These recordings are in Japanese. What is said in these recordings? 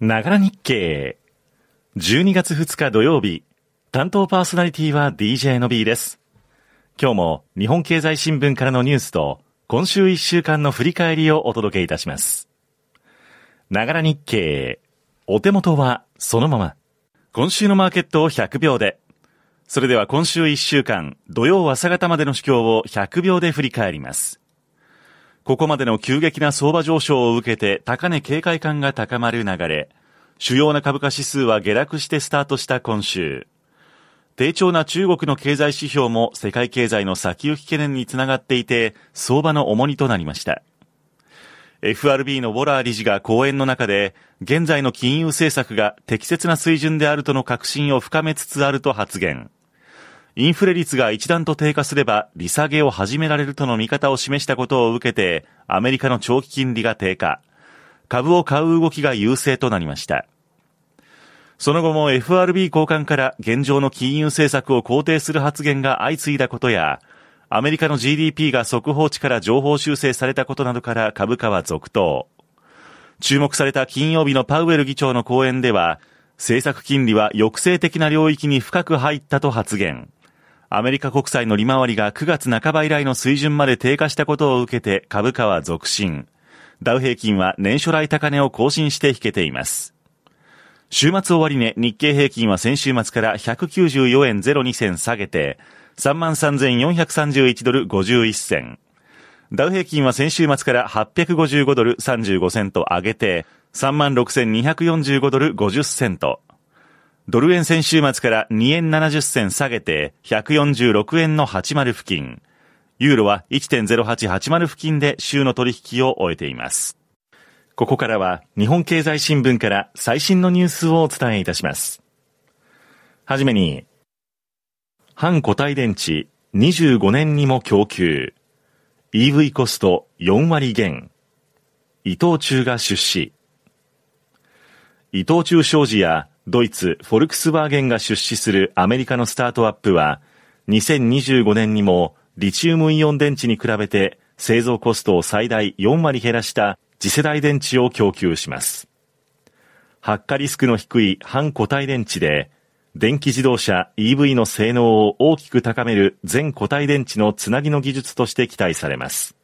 ながら日経。12月2日土曜日、担当パーソナリティは DJ の B です。今日も日本経済新聞からのニュースと、今週1週間の振り返りをお届けいたします。ながら日経。お手元はそのまま。今週のマーケットを100秒で。それでは今週1週間、土曜朝方までの主況を100秒で振り返ります。ここまでの急激な相場上昇を受けて高値警戒感が高まる流れ、主要な株価指数は下落してスタートした今週。低調な中国の経済指標も世界経済の先行き懸念につながっていて、相場の重荷となりました。FRB のウォラー理事が講演の中で、現在の金融政策が適切な水準であるとの確信を深めつつあると発言。インフレ率が一段と低下すれば、利下げを始められるとの見方を示したことを受けて、アメリカの長期金利が低下。株を買う動きが優勢となりました。その後も FRB 高官から現状の金融政策を肯定する発言が相次いだことや、アメリカの GDP が速報値から情報修正されたことなどから株価は続投。注目された金曜日のパウエル議長の講演では、政策金利は抑制的な領域に深く入ったと発言。アメリカ国債の利回りが9月半ば以来の水準まで低下したことを受けて株価は続伸。ダウ平均は年初来高値を更新して引けています。週末終値日経平均は先週末から194円02銭下げて、33,431ドル51銭。ダウ平均は先週末から855ドル35セント上げて、36,245ドル50セント。ドル円先週末から2円70銭下げて146円の80付近。ユーロは1.0880付近で週の取引を終えています。ここからは日本経済新聞から最新のニュースをお伝えいたします。はじめに、半固体電池25年にも供給。EV コスト4割減。伊藤忠が出資。伊藤忠商事やドイツ、フォルクスワーゲンが出資するアメリカのスタートアップは、2025年にもリチウムイオン電池に比べて製造コストを最大4割減らした次世代電池を供給します。発火リスクの低い半固体電池で、電気自動車 EV の性能を大きく高める全固体電池のつなぎの技術として期待されます。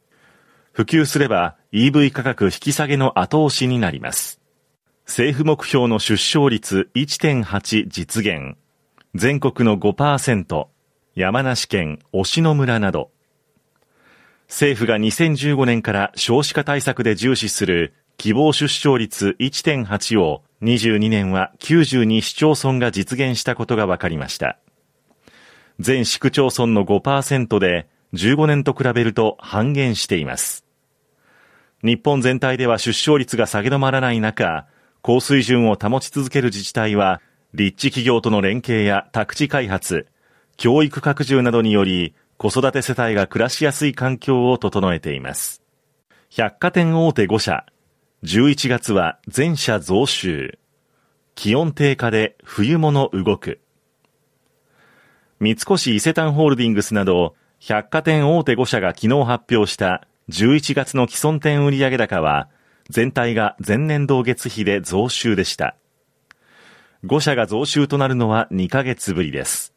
普及すれば EV 価格引き下げの後押しになります。政府目標の出生率1.8実現。全国の5%。山梨県忍野村など。政府が2015年から少子化対策で重視する希望出生率1.8を22年は92市町村が実現したことが分かりました。全市区町村の5%で15年と比べると半減しています。日本全体では出生率が下げ止まらない中、高水準を保ち続ける自治体は、立地企業との連携や宅地開発、教育拡充などにより、子育て世帯が暮らしやすい環境を整えています。百貨店大手5社、11月は全社増収。気温低下で冬物動く。三越伊勢丹ホールディングスなど、百貨店大手5社が昨日発表した11月の既存店売上高は、全体が前年同月比で増収でした。5社が増収となるのは2ヶ月ぶりです。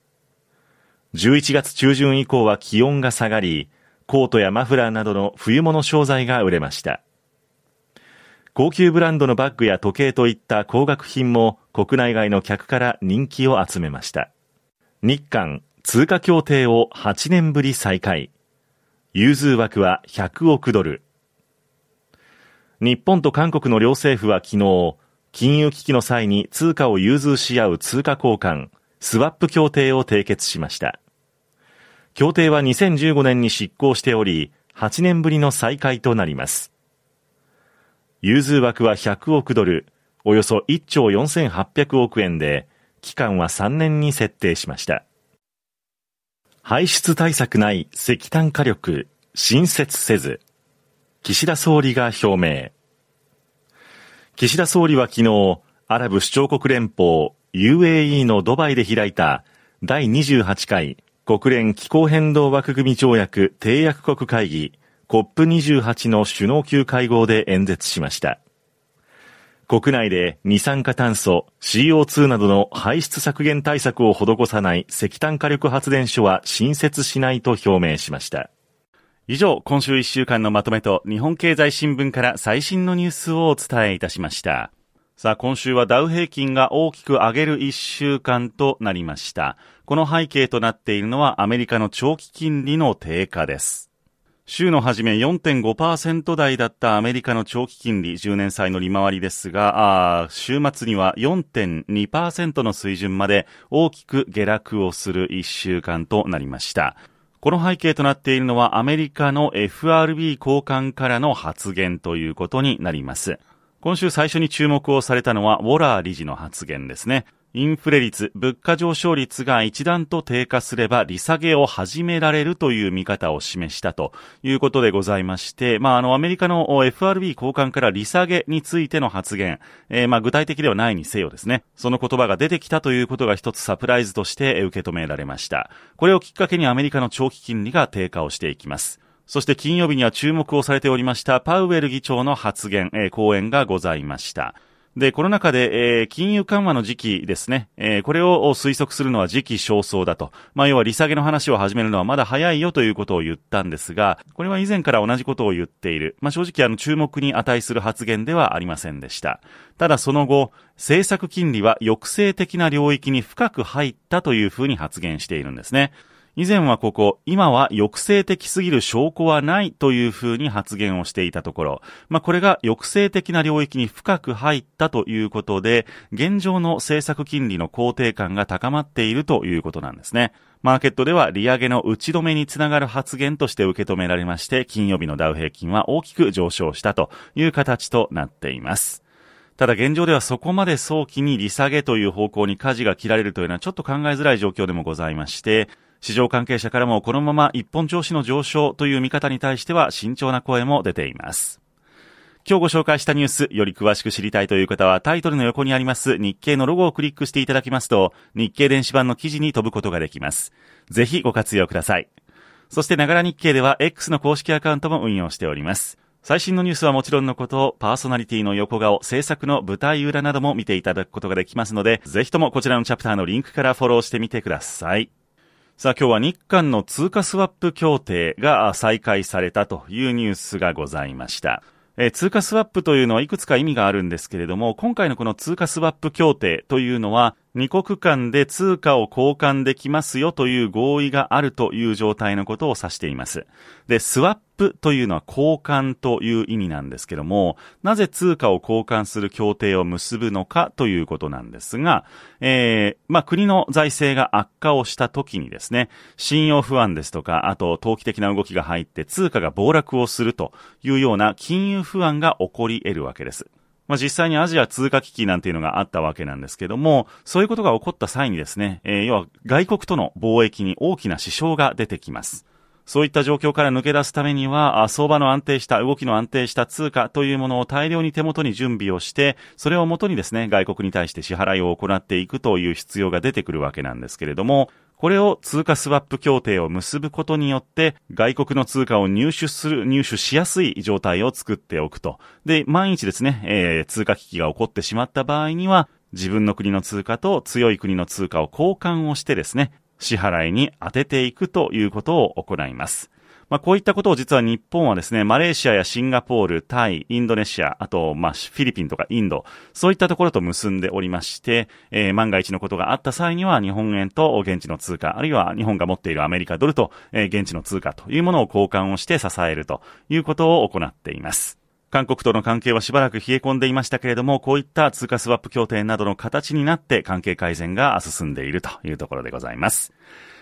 11月中旬以降は気温が下がり、コートやマフラーなどの冬物商材が売れました。高級ブランドのバッグや時計といった高額品も国内外の客から人気を集めました。日韓通貨協定を8年ぶり再開。融通枠は100億ドル。日本と韓国の両政府は昨日、金融危機の際に通貨を融通し合う通貨交換、スワップ協定を締結しました。協定は2015年に執行しており、8年ぶりの再開となります。融通枠は100億ドル、およそ1兆4800億円で、期間は3年に設定しました。排出対策ない石炭火力、新設せず。岸田総理が表明。岸田総理は昨日、アラブ首長国連邦 UAE のドバイで開いた第28回国連気候変動枠組条約締約国会議 COP28 の首脳級会合で演説しました。国内で二酸化炭素 CO2 などの排出削減対策を施さない石炭火力発電所は新設しないと表明しました。以上、今週1週間のまとめと日本経済新聞から最新のニュースをお伝えいたしました。さあ、今週はダウ平均が大きく上げる1週間となりました。この背景となっているのはアメリカの長期金利の低下です。週の初め4.5%台だったアメリカの長期金利10年債の利回りですが、週末には4.2%の水準まで大きく下落をする1週間となりました。この背景となっているのはアメリカの FRB 高官からの発言ということになります。今週最初に注目をされたのはウォラー理事の発言ですね。インフレ率、物価上昇率が一段と低下すれば利下げを始められるという見方を示したということでございまして、まあ、あの、アメリカの FRB 高官から利下げについての発言、えー、まあ、具体的ではないにせよですね、その言葉が出てきたということが一つサプライズとして受け止められました。これをきっかけにアメリカの長期金利が低下をしていきます。そして金曜日には注目をされておりましたパウエル議長の発言、えー、講演がございました。で、この中で、えー、金融緩和の時期ですね、えー、これを推測するのは時期尚早だと。まあ、要は利下げの話を始めるのはまだ早いよということを言ったんですが、これは以前から同じことを言っている。まあ、正直あの注目に値する発言ではありませんでした。ただその後、政策金利は抑制的な領域に深く入ったというふうに発言しているんですね。以前はここ、今は抑制的すぎる証拠はないというふうに発言をしていたところ、まあ、これが抑制的な領域に深く入ったということで、現状の政策金利の肯定感が高まっているということなんですね。マーケットでは利上げの打ち止めにつながる発言として受け止められまして、金曜日のダウ平均は大きく上昇したという形となっています。ただ現状ではそこまで早期に利下げという方向に舵が切られるというのはちょっと考えづらい状況でもございまして、市場関係者からもこのまま一本調子の上昇という見方に対しては慎重な声も出ています。今日ご紹介したニュース、より詳しく知りたいという方はタイトルの横にあります日経のロゴをクリックしていただきますと、日経電子版の記事に飛ぶことができます。ぜひご活用ください。そして、ながら日経では X の公式アカウントも運用しております。最新のニュースはもちろんのこと、パーソナリティの横顔、制作の舞台裏なども見ていただくことができますので、ぜひともこちらのチャプターのリンクからフォローしてみてください。さあ今日は日韓の通貨スワップ協定が再開されたというニュースがございました。え通貨スワップというのはいくつか意味があるんですけれども、今回のこの通貨スワップ協定というのは、二国間で通貨を交換できますよという合意があるという状態のことを指しています。で、スワップというのは交換という意味なんですけども、なぜ通貨を交換する協定を結ぶのかということなんですが、えー、まあ、国の財政が悪化をした時にですね、信用不安ですとか、あと投機的な動きが入って通貨が暴落をするというような金融不安が起こり得るわけです。まあ、実際にアジア通貨危機なんていうのがあったわけなんですけども、そういうことが起こった際にですね、えー、要は外国との貿易に大きな支障が出てきます。そういった状況から抜け出すためには、相場の安定した、動きの安定した通貨というものを大量に手元に準備をして、それをもとにですね、外国に対して支払いを行っていくという必要が出てくるわけなんですけれども、これを通貨スワップ協定を結ぶことによって、外国の通貨を入手する、入手しやすい状態を作っておくと。で、万一ですね、えー、通貨危機が起こってしまった場合には、自分の国の通貨と強い国の通貨を交換をしてですね、支払いに当てていくということを行います。まあ、こういったことを実は日本はですね、マレーシアやシンガポール、タイ、インドネシア、あと、まあ、フィリピンとかインド、そういったところと結んでおりまして、えー、万が一のことがあった際には日本円と現地の通貨、あるいは日本が持っているアメリカドルと、えー、現地の通貨というものを交換をして支えるということを行っています。韓国との関係はしばらく冷え込んでいましたけれども、こういった通貨スワップ協定などの形になって関係改善が進んでいるというところでございます。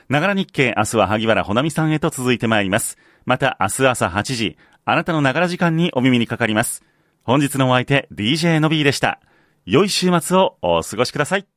ながら日経、明日は萩原ほなみさんへと続いてまいります。また明日朝8時、あなたのながら時間にお耳にかかります。本日のお相手、DJ のびーでした。良い週末をお過ごしください。